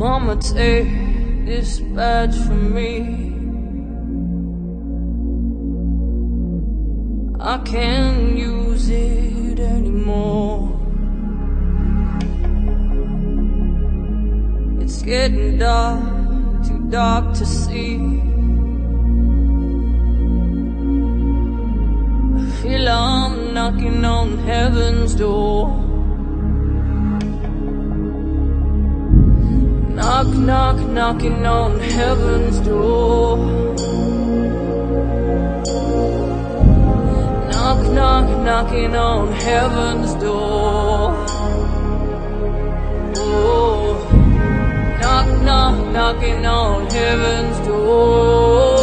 Mama, take this badge from me. I can't use it anymore. It's getting dark, too dark to see. I feel I'm knocking on heaven's door. Knock, knock, knocking on heaven's door. Knock, knock, knocking on heaven's door. Oh, knock, knock, knocking on heaven's door.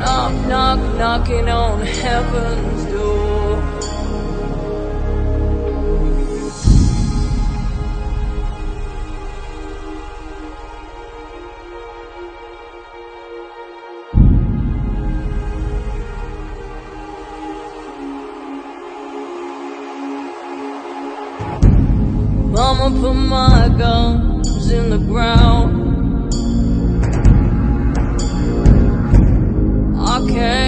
Knock, knock, knocking on heaven's Mama put my guns in the ground. I can't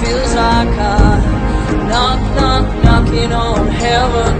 feels like I knock, knock, knocking on heaven's